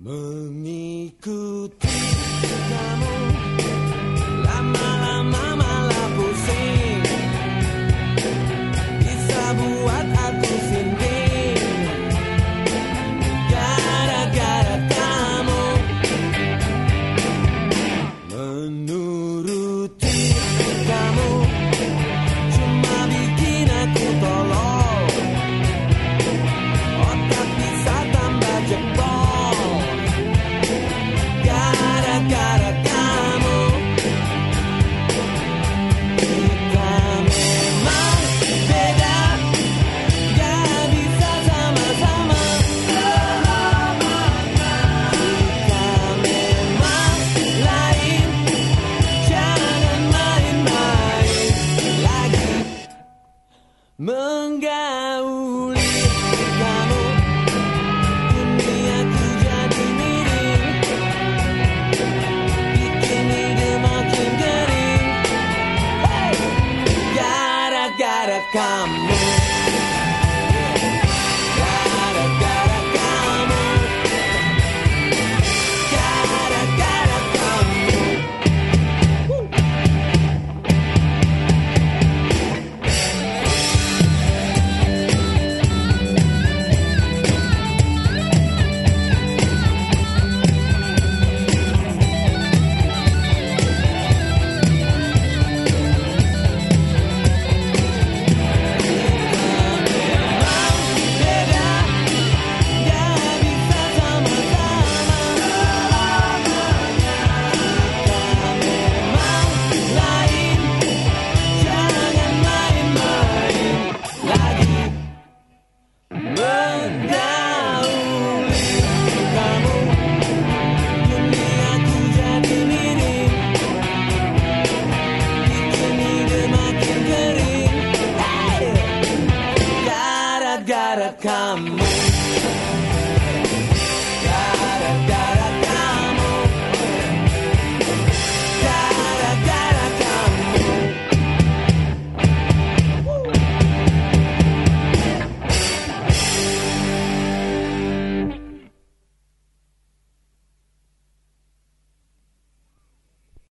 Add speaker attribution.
Speaker 1: Mengikuti kamu Lama-lama malah pusing. Bisa buat aku sinting. Gara-gara kamu. Menuruti Menggauli kamu. Duniaku jadi miring. Bikin ide makin kering Hey! Gara-gara kamu kering Hey! Gara-gara kamu